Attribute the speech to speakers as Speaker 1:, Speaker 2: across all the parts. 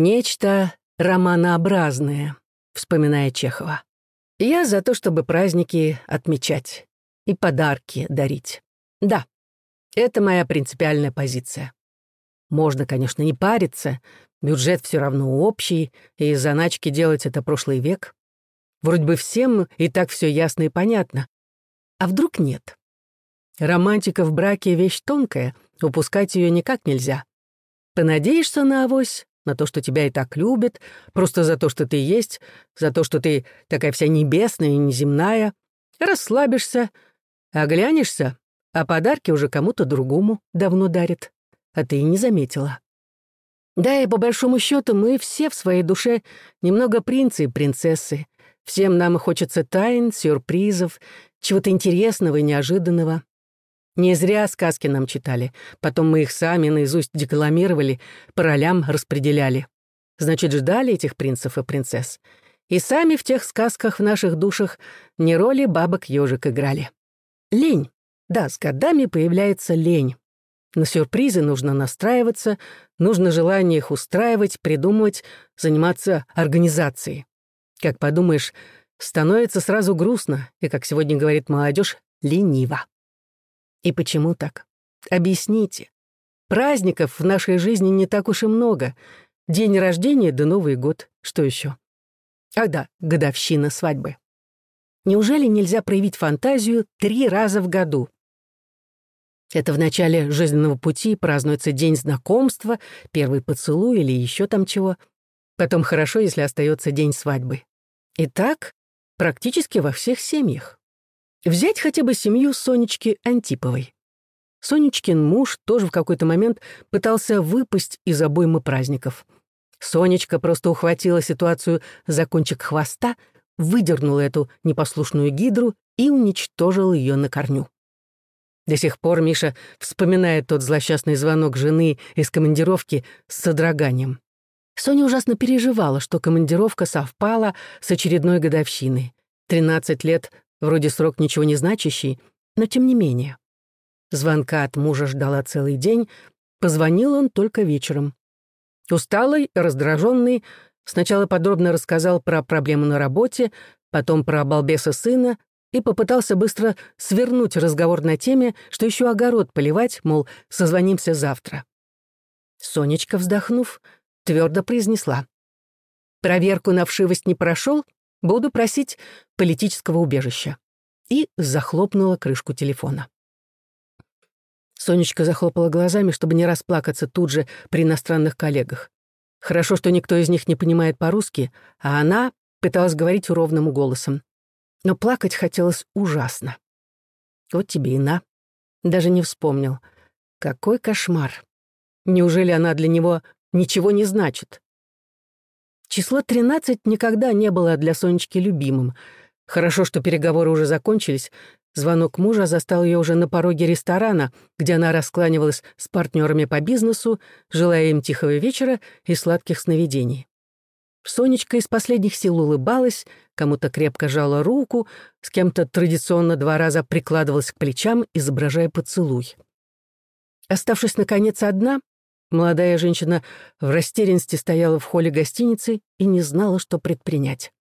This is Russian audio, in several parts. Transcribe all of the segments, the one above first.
Speaker 1: Нечто романообразное, вспоминая Чехова. Я за то, чтобы праздники отмечать и подарки дарить. Да, это моя принципиальная позиция. Можно, конечно, не париться, бюджет все равно общий, и заначки делать это прошлый век. Вроде бы всем и так все ясно и понятно. А вдруг нет? Романтика в браке — вещь тонкая, упускать ее никак нельзя. Понадеешься на авось, на то, что тебя и так любят, просто за то, что ты есть, за то, что ты такая вся небесная и неземная, расслабишься, оглянешься, а подарки уже кому-то другому давно дарят, а ты и не заметила. Да, и по большому счету мы все в своей душе немного принцы и принцессы. Всем нам хочется тайн, сюрпризов, чего-то интересного и неожиданного. Не зря сказки нам читали, потом мы их сами наизусть декламировали, по ролям распределяли. Значит, ждали этих принцев и принцесс. И сами в тех сказках в наших душах не роли бабок-ежик играли. Лень. Да, с годами появляется лень. На сюрпризы нужно настраиваться, нужно желание их устраивать, придумывать, заниматься организацией. Как подумаешь, становится сразу грустно, и, как сегодня говорит молодежь, лениво. И почему так? Объясните. Праздников в нашей жизни не так уж и много. День рождения да Новый год. Что еще? Ах да, годовщина свадьбы. Неужели нельзя проявить фантазию три раза в году? Это в начале жизненного пути празднуется день знакомства, первый поцелуй или еще там чего. Потом хорошо, если остается день свадьбы. И так практически во всех семьях. Взять хотя бы семью Сонечки Антиповой. Сонечкин муж тоже в какой-то момент пытался выпасть из обоймы праздников. Сонечка просто ухватила ситуацию за кончик хвоста, выдернула эту непослушную гидру и уничтожила ее на корню. До сих пор Миша вспоминает тот злосчастный звонок жены из командировки с содроганием. Соня ужасно переживала, что командировка совпала с очередной годовщиной. Тринадцать лет Вроде срок ничего не значащий, но тем не менее. Звонка от мужа ждала целый день, позвонил он только вечером. Усталый, раздраженный, сначала подробно рассказал про проблемы на работе, потом про балбеса сына и попытался быстро свернуть разговор на теме, что еще огород поливать, мол, созвонимся завтра. Сонечка, вздохнув, твердо произнесла. «Проверку на вшивость не прошел, Буду просить политического убежища». И захлопнула крышку телефона. Сонечка захлопала глазами, чтобы не расплакаться тут же при иностранных коллегах. Хорошо, что никто из них не понимает по-русски, а она пыталась говорить ровным голосом. Но плакать хотелось ужасно. Вот тебе и на. Даже не вспомнил. Какой кошмар. Неужели она для него ничего не значит? Число 13 никогда не было для Сонечки любимым. Хорошо, что переговоры уже закончились. Звонок мужа застал ее уже на пороге ресторана, где она раскланивалась с партнерами по бизнесу, желая им тихого вечера и сладких сновидений. Сонечка из последних сил улыбалась, кому-то крепко жала руку, с кем-то традиционно два раза прикладывалась к плечам, изображая поцелуй. Оставшись, наконец, одна, Молодая женщина в растерянности стояла в холле гостиницы и не знала, что предпринять.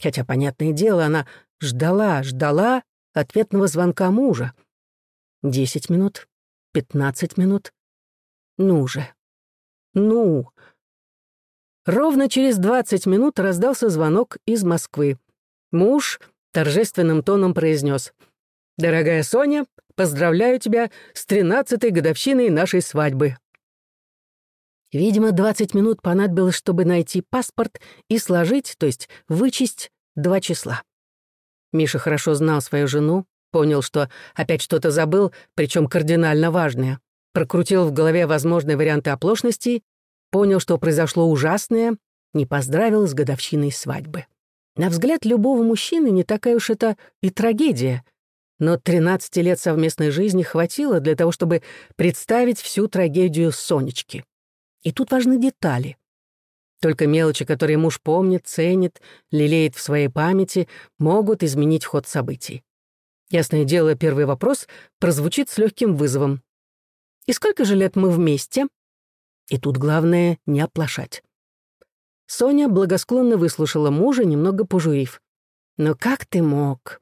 Speaker 1: Хотя, понятное дело, она ждала, ждала ответного звонка мужа. Десять минут, пятнадцать минут. Ну же. Ну. Ровно через двадцать минут раздался звонок из Москвы. Муж торжественным тоном произнес: «Дорогая Соня, поздравляю тебя с тринадцатой годовщиной нашей свадьбы. Видимо, 20 минут понадобилось, чтобы найти паспорт и сложить, то есть вычесть, два числа. Миша хорошо знал свою жену, понял, что опять что-то забыл, причем кардинально важное. Прокрутил в голове возможные варианты оплошности, понял, что произошло ужасное, не поздравил с годовщиной свадьбы. На взгляд любого мужчины не такая уж это и трагедия. Но 13 лет совместной жизни хватило для того, чтобы представить всю трагедию Сонечки. И тут важны детали. Только мелочи, которые муж помнит, ценит, лелеет в своей памяти, могут изменить ход событий. Ясное дело, первый вопрос прозвучит с легким вызовом. «И сколько же лет мы вместе?» И тут главное — не оплошать. Соня благосклонно выслушала мужа, немного пожурив. «Но как ты мог?»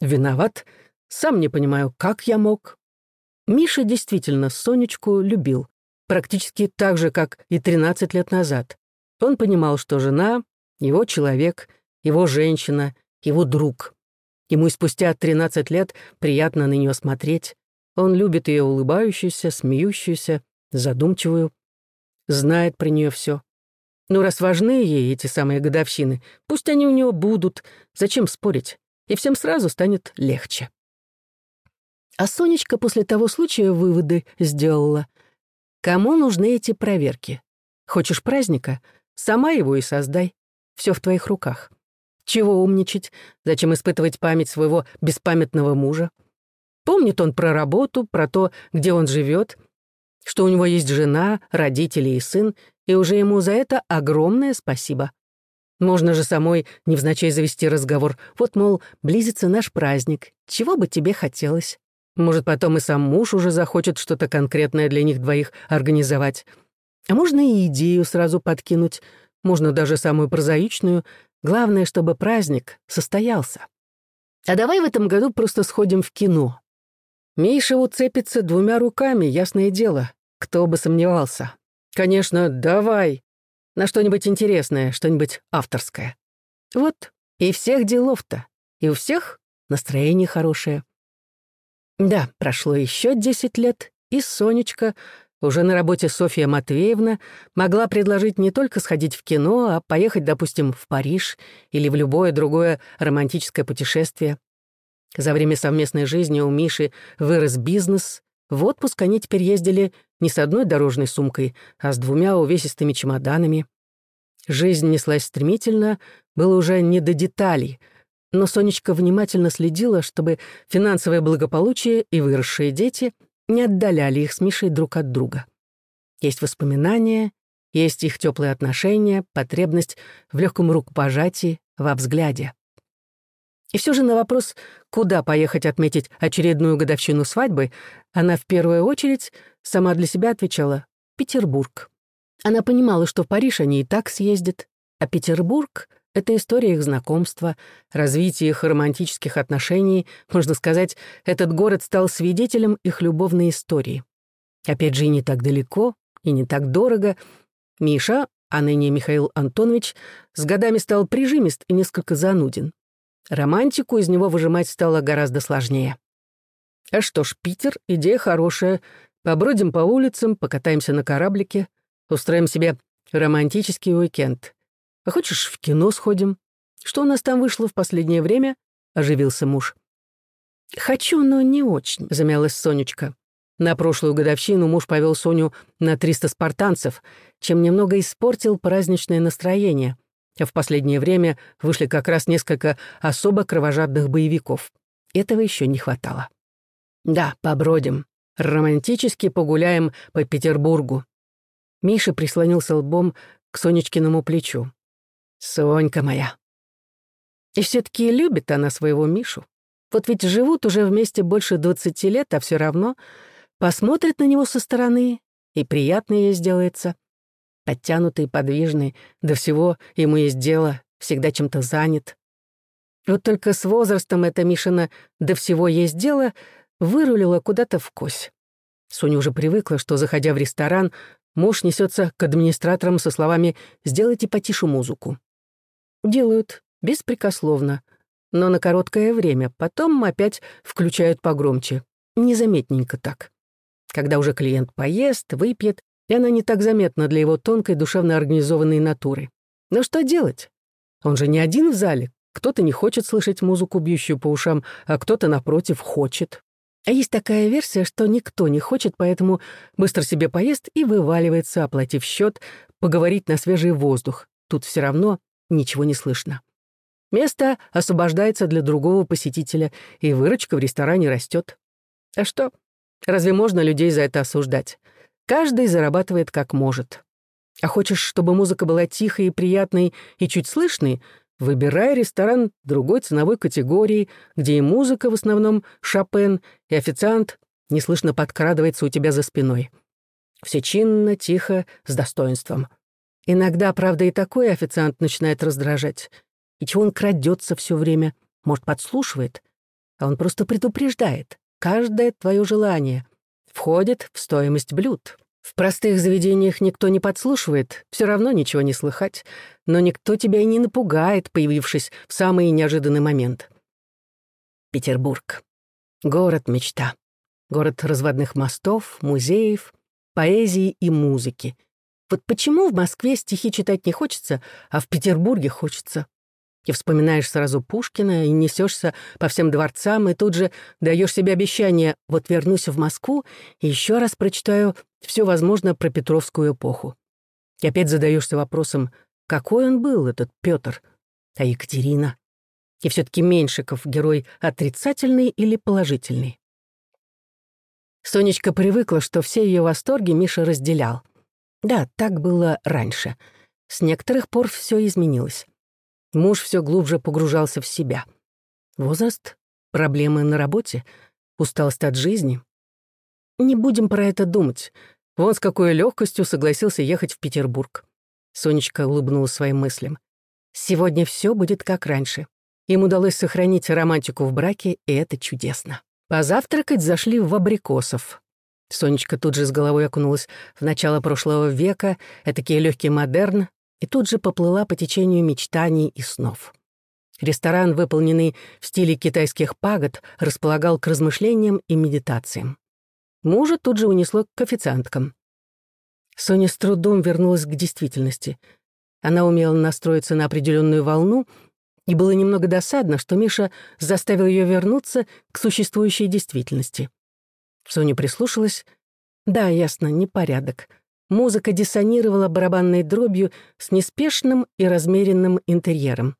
Speaker 1: «Виноват. Сам не понимаю, как я мог». Миша действительно Сонечку любил. Практически так же, как и 13 лет назад. Он понимал, что жена — его человек, его женщина, его друг. Ему спустя 13 лет приятно на нее смотреть. Он любит ее улыбающуюся, смеющуюся, задумчивую. Знает про нее все. Ну, раз важны ей эти самые годовщины, пусть они у него будут. Зачем спорить? И всем сразу станет легче. А Сонечка после того случая выводы сделала. Кому нужны эти проверки? Хочешь праздника? Сама его и создай. Все в твоих руках. Чего умничать? Зачем испытывать память своего беспамятного мужа? Помнит он про работу, про то, где он живет, что у него есть жена, родители и сын, и уже ему за это огромное спасибо. Можно же самой невзначай завести разговор. Вот, мол, близится наш праздник. Чего бы тебе хотелось? Может, потом и сам муж уже захочет что-то конкретное для них двоих организовать. А можно и идею сразу подкинуть. Можно даже самую прозаичную, Главное, чтобы праздник состоялся. А давай в этом году просто сходим в кино. Миша уцепится двумя руками, ясное дело. Кто бы сомневался. Конечно, давай. На что-нибудь интересное, что-нибудь авторское. Вот, и всех делов-то. И у всех настроение хорошее. Да, прошло еще десять лет, и Сонечка уже на работе Софья Матвеевна могла предложить не только сходить в кино, а поехать, допустим, в Париж или в любое другое романтическое путешествие. За время совместной жизни у Миши вырос бизнес. В отпуск они теперь ездили не с одной дорожной сумкой, а с двумя увесистыми чемоданами. Жизнь неслась стремительно, было уже не до деталей, но Сонечка внимательно следила, чтобы финансовое благополучие и выросшие дети — не отдаляли их с Мишей друг от друга. Есть воспоминания, есть их теплые отношения, потребность в легком рукопожатии, во взгляде. И все же на вопрос, куда поехать отметить очередную годовщину свадьбы, она в первую очередь сама для себя отвечала «Петербург». Она понимала, что в Париж они и так съездят, а Петербург это история их знакомства, развитие их романтических отношений. Можно сказать, этот город стал свидетелем их любовной истории. Опять же, и не так далеко, и не так дорого. Миша, а ныне Михаил Антонович, с годами стал прижимист и несколько зануден. Романтику из него выжимать стало гораздо сложнее. А что ж, Питер — идея хорошая. Побродим по улицам, покатаемся на кораблике, устроим себе романтический уикенд. А хочешь, в кино сходим? Что у нас там вышло в последнее время?» — оживился муж. «Хочу, но не очень», — замялась Сонечка. На прошлую годовщину муж повел Соню на 300 спартанцев, чем немного испортил праздничное настроение, а в последнее время вышли как раз несколько особо кровожадных боевиков. Этого еще не хватало. «Да, побродим. Романтически погуляем по Петербургу». Миша прислонился лбом к Сонечкиному плечу. Сонька моя. И все таки любит она своего Мишу. Вот ведь живут уже вместе больше двадцати лет, а все равно посмотрит на него со стороны, и приятно ей сделается. Подтянутый, подвижный, до всего ему есть дело, всегда чем-то занят. Вот только с возрастом эта Мишина «до всего есть дело» вырулила куда-то в кось. Соня уже привыкла, что, заходя в ресторан, муж несется к администраторам со словами «сделайте потише музыку». Делают беспрекословно, но на короткое время, потом опять включают погромче. Незаметненько так. Когда уже клиент поест, выпьет, и она не так заметна для его тонкой душевно организованной натуры. Но что делать? Он же не один в зале. Кто-то не хочет слышать музыку, бьющую по ушам, а кто-то, напротив, хочет. А есть такая версия, что никто не хочет, поэтому быстро себе поест и вываливается, оплатив счет, поговорить на свежий воздух. Тут все равно ничего не слышно. Место освобождается для другого посетителя, и выручка в ресторане растет. А что? Разве можно людей за это осуждать? Каждый зарабатывает как может. А хочешь, чтобы музыка была тихой и приятной и чуть слышной, выбирай ресторан другой ценовой категории, где и музыка в основном Шопен, и официант неслышно подкрадывается у тебя за спиной. Все чинно, тихо, с достоинством. Иногда, правда, и такой официант начинает раздражать. И чего он крадется все время? Может, подслушивает? А он просто предупреждает. Каждое твое желание входит в стоимость блюд. В простых заведениях никто не подслушивает, все равно ничего не слыхать, но никто тебя и не напугает, появившись в самый неожиданный момент. Петербург. Город-мечта. Город разводных мостов, музеев, поэзии и музыки. Вот почему в Москве стихи читать не хочется, а в Петербурге хочется? И вспоминаешь сразу Пушкина и несешься по всем дворцам, и тут же даешь себе обещание «вот вернусь в Москву и еще раз прочитаю все возможное про Петровскую эпоху». И опять задаешься вопросом, какой он был, этот Петр, а Екатерина? И все таки Меньшиков — герой отрицательный или положительный? Сонечка привыкла, что все ее восторги Миша разделял. Да, так было раньше. С некоторых пор все изменилось. Муж все глубже погружался в себя. Возраст, проблемы на работе, усталость от жизни. Не будем про это думать. Вон с какой легкостью согласился ехать в Петербург. Сонечка улыбнулась своим мыслям. Сегодня все будет как раньше. Им удалось сохранить романтику в браке, и это чудесно. Позавтракать зашли в абрикосов. Сонечка тут же с головой окунулась в начало прошлого века, этакий легкий модерн, и тут же поплыла по течению мечтаний и снов. Ресторан, выполненный в стиле китайских пагод, располагал к размышлениям и медитациям. Мужа тут же унесло к официанткам. Соня с трудом вернулась к действительности. Она умела настроиться на определенную волну, и было немного досадно, что Миша заставил ее вернуться к существующей действительности. Соня прислушалась. Да, ясно, непорядок. Музыка диссонировала барабанной дробью с неспешным и размеренным интерьером.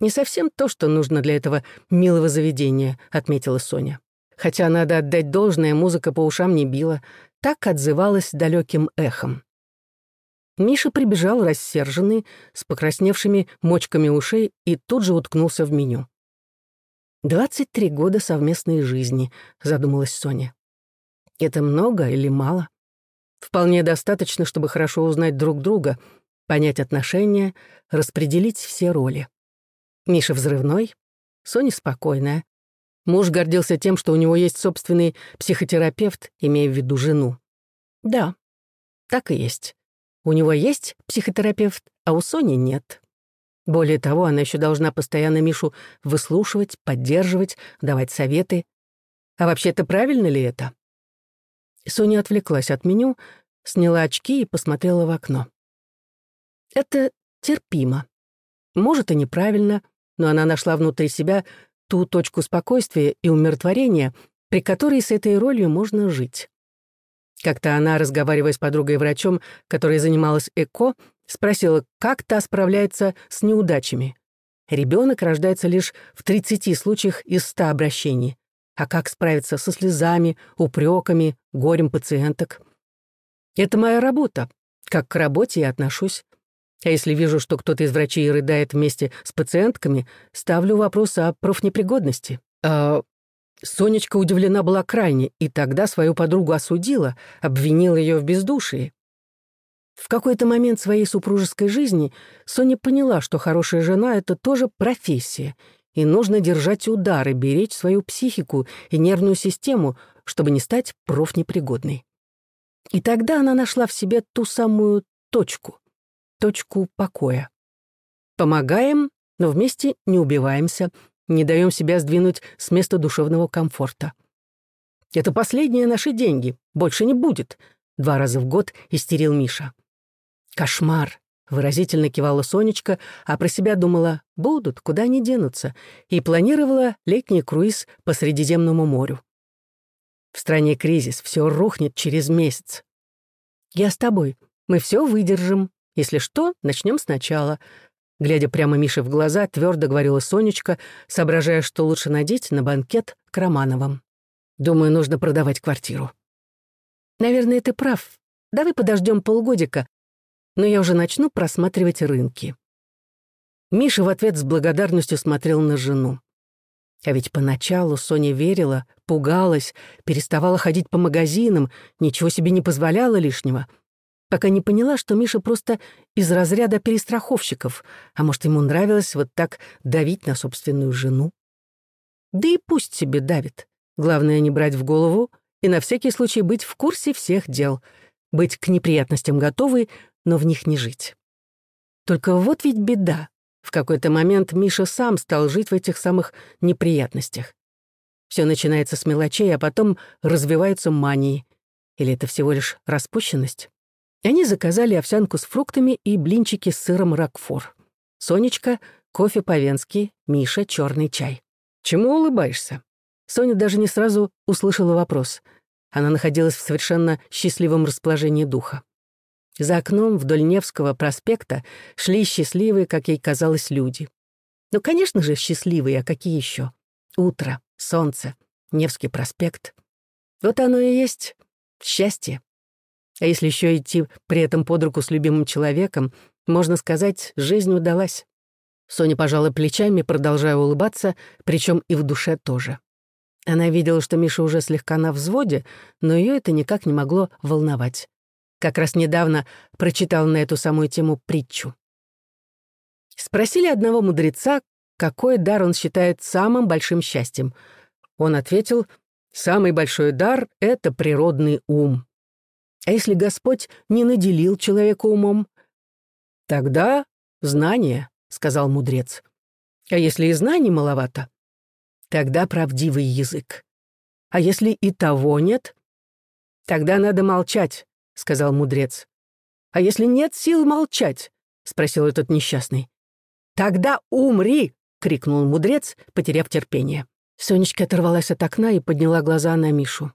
Speaker 1: «Не совсем то, что нужно для этого милого заведения», — отметила Соня. Хотя, надо отдать должное, музыка по ушам не била, так отзывалась далеким эхом. Миша прибежал рассерженный, с покрасневшими мочками ушей и тут же уткнулся в меню. «Двадцать три года совместной жизни», — задумалась Соня. «Это много или мало?» Вполне достаточно, чтобы хорошо узнать друг друга, понять отношения, распределить все роли. Миша взрывной, Соня спокойная. Муж гордился тем, что у него есть собственный психотерапевт, имея в виду жену. Да, так и есть. У него есть психотерапевт, а у Сони нет. Более того, она еще должна постоянно Мишу выслушивать, поддерживать, давать советы. А вообще-то правильно ли это? Соня отвлеклась от меню, сняла очки и посмотрела в окно. Это терпимо. Может, и неправильно, но она нашла внутри себя ту точку спокойствия и умиротворения, при которой с этой ролью можно жить. Как-то она, разговаривая с подругой-врачом, которая занималась ЭКО, спросила, как та справляется с неудачами. Ребенок рождается лишь в 30 случаях из 100 обращений а как справиться со слезами, упреками, горем пациенток. Это моя работа. Как к работе я отношусь. А если вижу, что кто-то из врачей рыдает вместе с пациентками, ставлю вопрос о профнепригодности. А Сонечка удивлена была крайне, и тогда свою подругу осудила, обвинила ее в бездушии. В какой-то момент своей супружеской жизни Соня поняла, что хорошая жена — это тоже профессия, и нужно держать удар и беречь свою психику и нервную систему, чтобы не стать профнепригодной. И тогда она нашла в себе ту самую точку, точку покоя. Помогаем, но вместе не убиваемся, не даем себя сдвинуть с места душевного комфорта. Это последние наши деньги, больше не будет, два раза в год истерил Миша. Кошмар, Выразительно кивала Сонечка, а про себя думала «будут, куда они денутся», и планировала летний круиз по Средиземному морю. В стране кризис, все рухнет через месяц. «Я с тобой. Мы все выдержим. Если что, начнем сначала». Глядя прямо Мише в глаза, твердо говорила Сонечка, соображая, что лучше надеть на банкет к Романовым. «Думаю, нужно продавать квартиру». «Наверное, ты прав. Давай подождем полгодика, но я уже начну просматривать рынки. Миша в ответ с благодарностью смотрел на жену. А ведь поначалу Соня верила, пугалась, переставала ходить по магазинам, ничего себе не позволяла лишнего. пока не поняла, что Миша просто из разряда перестраховщиков, а может, ему нравилось вот так давить на собственную жену. Да и пусть себе давит. Главное, не брать в голову и на всякий случай быть в курсе всех дел, быть к неприятностям готовой, но в них не жить. Только вот ведь беда. В какой-то момент Миша сам стал жить в этих самых неприятностях. Все начинается с мелочей, а потом развиваются мании. Или это всего лишь распущенность? И они заказали овсянку с фруктами и блинчики с сыром ракфор. Сонечка — кофе по-венски, Миша — черный чай. Чему улыбаешься? Соня даже не сразу услышала вопрос. Она находилась в совершенно счастливом расположении духа. За окном вдоль Невского проспекта шли счастливые, как ей казалось, люди. Ну, конечно же, счастливые, а какие еще? Утро, солнце, Невский проспект. Вот оно и есть счастье. А если еще идти при этом под руку с любимым человеком, можно сказать, жизнь удалась. Соня пожала плечами, продолжая улыбаться, причем и в душе тоже. Она видела, что Миша уже слегка на взводе, но ее это никак не могло волновать. Как раз недавно прочитал на эту самую тему притчу. Спросили одного мудреца, какой дар он считает самым большим счастьем. Он ответил, «Самый большой дар — это природный ум». А если Господь не наделил человека умом? Тогда знание, сказал мудрец. А если и знаний маловато? Тогда правдивый язык. А если и того нет? Тогда надо молчать, сказал мудрец. А если нет сил молчать? спросил этот несчастный. Тогда умри, крикнул мудрец, потеряв терпение. Сонечка оторвалась от окна и подняла глаза на Мишу.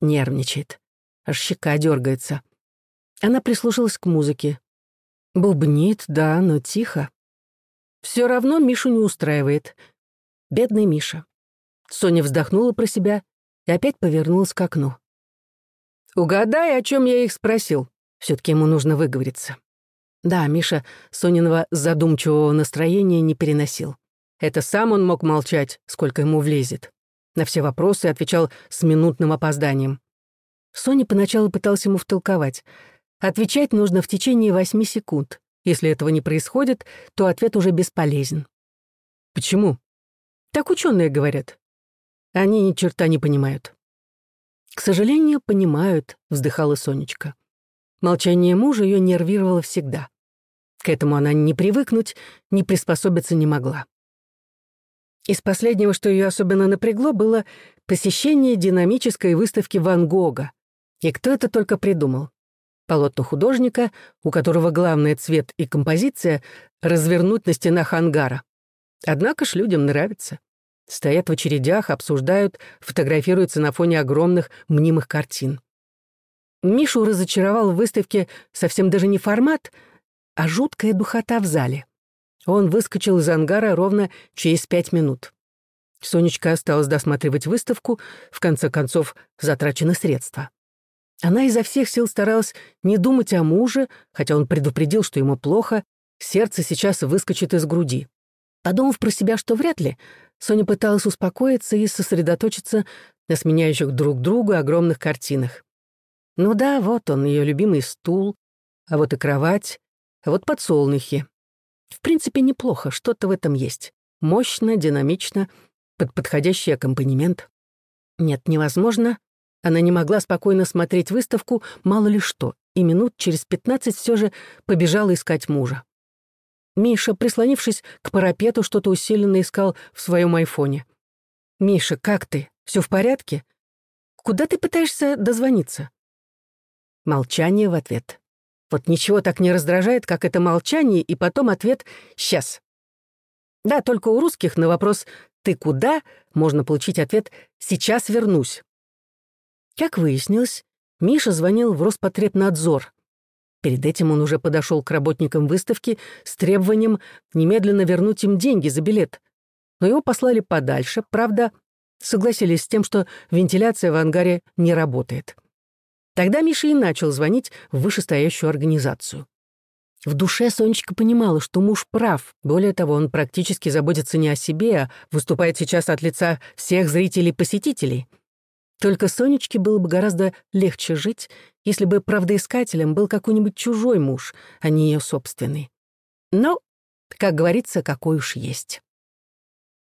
Speaker 1: Нервничает аж щека дергается. Она прислушалась к музыке. Бубнит, да, но тихо. Все равно Мишу не устраивает. Бедный Миша. Соня вздохнула про себя и опять повернулась к окну. «Угадай, о чем я их спросил. Все-таки ему нужно выговориться». Да, Миша Сониного задумчивого настроения не переносил. Это сам он мог молчать, сколько ему влезет. На все вопросы отвечал с минутным опозданием. Соня поначалу пыталась ему втолковать. Отвечать нужно в течение восьми секунд. Если этого не происходит, то ответ уже бесполезен. Почему? Так ученые говорят. Они ни черта не понимают. К сожалению, понимают, вздыхала Сонечка. Молчание мужа ее нервировало всегда. К этому она не привыкнуть, не приспособиться не могла. Из последнего, что ее особенно напрягло, было посещение динамической выставки Ван Гога. И кто это только придумал? Полотно художника, у которого главный цвет и композиция развернуть на стенах ангара. Однако ж людям нравится. Стоят в очередях, обсуждают, фотографируются на фоне огромных мнимых картин. Мишу разочаровал в выставке совсем даже не формат, а жуткая духота в зале. Он выскочил из ангара ровно через пять минут. Сонечка осталась досматривать выставку, в конце концов затрачены средства. Она изо всех сил старалась не думать о муже, хотя он предупредил, что ему плохо, сердце сейчас выскочит из груди. Подумав про себя, что вряд ли, Соня пыталась успокоиться и сосредоточиться на сменяющих друг друга огромных картинах. Ну да, вот он, ее любимый стул, а вот и кровать, а вот подсолнухи. В принципе, неплохо, что-то в этом есть. Мощно, динамично, под подходящий аккомпанемент. Нет, невозможно, она не могла спокойно смотреть выставку, мало ли что, и минут через пятнадцать все же побежала искать мужа. Миша, прислонившись к парапету, что-то усиленно искал в своем айфоне. «Миша, как ты? Все в порядке? Куда ты пытаешься дозвониться?» Молчание в ответ. Вот ничего так не раздражает, как это молчание, и потом ответ «сейчас». Да, только у русских на вопрос «ты куда?» можно получить ответ «сейчас вернусь». Как выяснилось, Миша звонил в Роспотребнадзор. Перед этим он уже подошел к работникам выставки с требованием немедленно вернуть им деньги за билет. Но его послали подальше, правда, согласились с тем, что вентиляция в ангаре не работает. Тогда Миша и начал звонить в вышестоящую организацию. В душе Сонечка понимала, что муж прав. Более того, он практически заботится не о себе, а выступает сейчас от лица всех зрителей-посетителей — Только Сонечке было бы гораздо легче жить, если бы правдоискателем был какой-нибудь чужой муж, а не ее собственный. Но, как говорится, какой уж есть.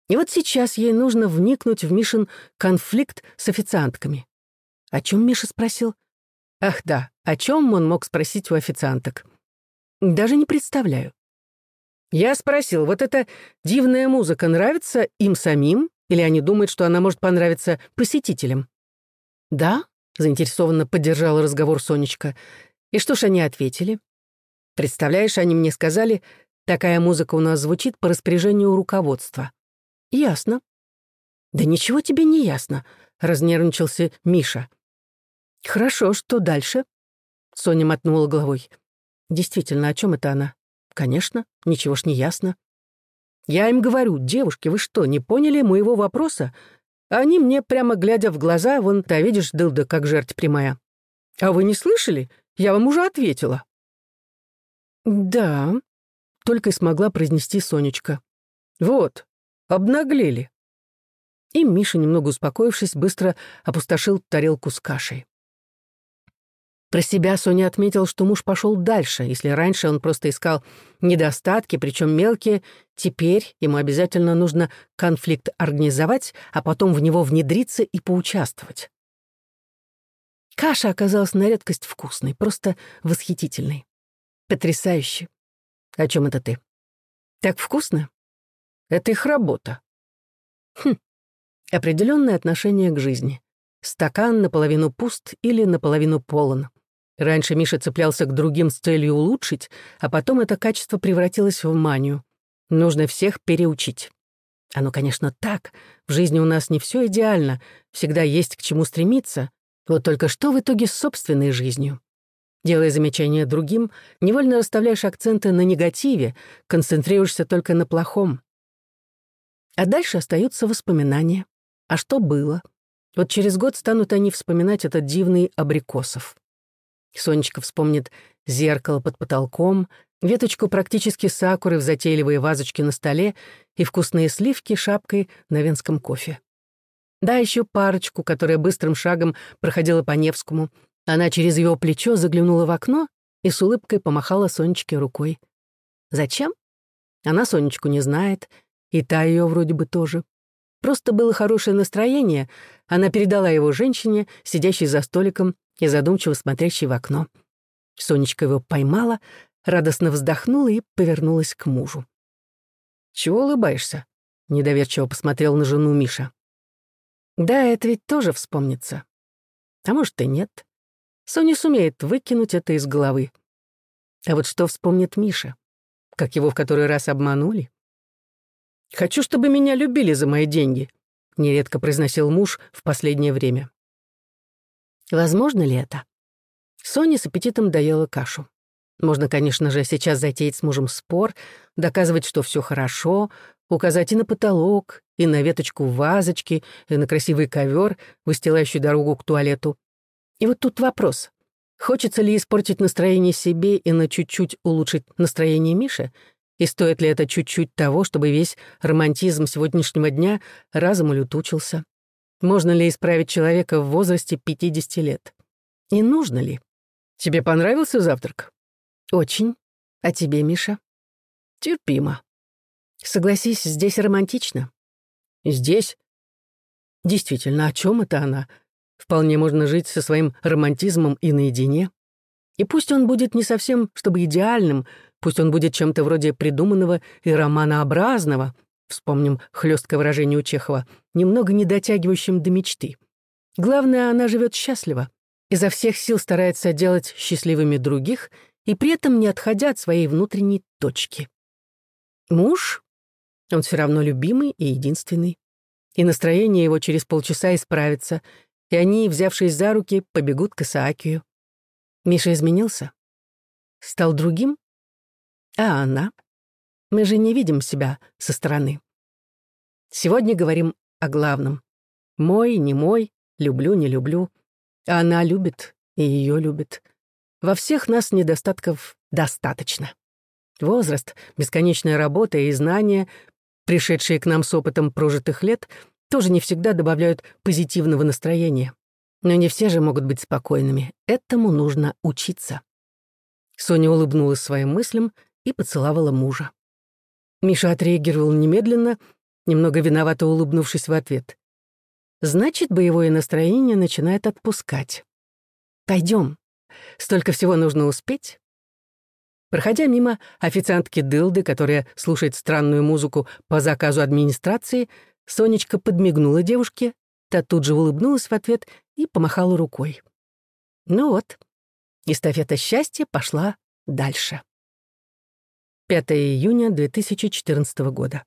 Speaker 1: И вот сейчас ей нужно вникнуть в Мишин конфликт с официантками. О чем Миша спросил? Ах да, о чем он мог спросить у официанток? Даже не представляю. Я спросил, вот эта дивная музыка нравится им самим, или они думают, что она может понравиться посетителям? Да, заинтересованно поддержала разговор Сонечка. И что ж они ответили? Представляешь, они мне сказали, такая музыка у нас звучит по распоряжению руководства. Ясно. Да ничего тебе не ясно, разнервничался Миша. Хорошо, что дальше? Соня мотнула головой. Действительно, о чем это она? Конечно, ничего ж не ясно. Я им говорю, девушки, вы что, не поняли моего вопроса? Они мне, прямо глядя в глаза, вон, та видишь, дылда, как жерть прямая. А вы не слышали? Я вам уже ответила. Да, только и смогла произнести Сонечка. Вот, обнаглели. И Миша, немного успокоившись, быстро опустошил тарелку с кашей. Про себя Соня отметил, что муж пошел дальше. Если раньше он просто искал недостатки, причем мелкие, теперь ему обязательно нужно конфликт организовать, а потом в него внедриться и поучаствовать. Каша оказалась на редкость вкусной, просто восхитительной. Потрясающе. О чем это ты? Так вкусно? Это их работа. Хм. Определенное отношение к жизни. Стакан наполовину пуст или наполовину полон. Раньше Миша цеплялся к другим с целью улучшить, а потом это качество превратилось в манию. Нужно всех переучить. Оно, конечно, так. В жизни у нас не все идеально, всегда есть к чему стремиться. Вот только что в итоге с собственной жизнью? Делая замечания другим, невольно расставляешь акценты на негативе, концентрируешься только на плохом. А дальше остаются воспоминания. А что было? Вот через год станут они вспоминать этот дивный абрикосов. Сонечка вспомнит зеркало под потолком, веточку практически сакуры в затейливые вазочки на столе и вкусные сливки шапкой на венском кофе. Да, еще парочку, которая быстрым шагом проходила по Невскому. Она через его плечо заглянула в окно и с улыбкой помахала Сонечке рукой. Зачем? Она Сонечку не знает, и та ее вроде бы тоже. Просто было хорошее настроение, она передала его женщине, сидящей за столиком и задумчиво смотрящей в окно. Сонечка его поймала, радостно вздохнула и повернулась к мужу. «Чего улыбаешься?» — недоверчиво посмотрел на жену Миша. «Да, это ведь тоже вспомнится. А может, и нет. Соня сумеет выкинуть это из головы. А вот что вспомнит Миша? Как его в который раз обманули? «Хочу, чтобы меня любили за мои деньги», — нередко произносил муж в последнее время. Возможно ли это? Соня с аппетитом доела кашу. Можно, конечно же, сейчас затеять с мужем спор, доказывать, что все хорошо, указать и на потолок, и на веточку вазочки, и на красивый ковер, выстилающий дорогу к туалету. И вот тут вопрос. Хочется ли испортить настроение себе и на чуть-чуть улучшить настроение Миши? И стоит ли это чуть-чуть того, чтобы весь романтизм сегодняшнего дня разом улетучился? Можно ли исправить человека в возрасте 50 лет? И нужно ли? Тебе понравился завтрак? Очень. А тебе, Миша? Терпимо. Согласись, здесь романтично. Здесь? Действительно, о чем это она? Вполне можно жить со своим романтизмом и наедине. И пусть он будет не совсем, чтобы идеальным, пусть он будет чем-то вроде придуманного и романообразного, вспомним хлесткое выражение у Чехова, немного не дотягивающим до мечты. Главное, она живет счастливо, изо всех сил старается делать счастливыми других и при этом не отходя от своей внутренней точки. Муж, он все равно любимый и единственный, и настроение его через полчаса исправится, и они, взявшись за руки, побегут к Исаакию. Миша изменился? Стал другим? А она? Мы же не видим себя со стороны. Сегодня говорим о главном. Мой, не мой, люблю, не люблю. А она любит, и ее любит. Во всех нас недостатков достаточно. Возраст, бесконечная работа и знания, пришедшие к нам с опытом прожитых лет, тоже не всегда добавляют позитивного настроения. Но не все же могут быть спокойными. Этому нужно учиться. Соня улыбнулась своим мыслям и поцеловала мужа. Миша отреагировал немедленно, немного виновато улыбнувшись в ответ. Значит, боевое настроение начинает отпускать. Пойдем. Столько всего нужно успеть. Проходя мимо официантки Дылды, которая слушает странную музыку по заказу администрации, Сонечка подмигнула девушке, та тут же улыбнулась в ответ и помахала рукой. Ну вот, эстафета счастья пошла дальше. 5 июня 2014 года.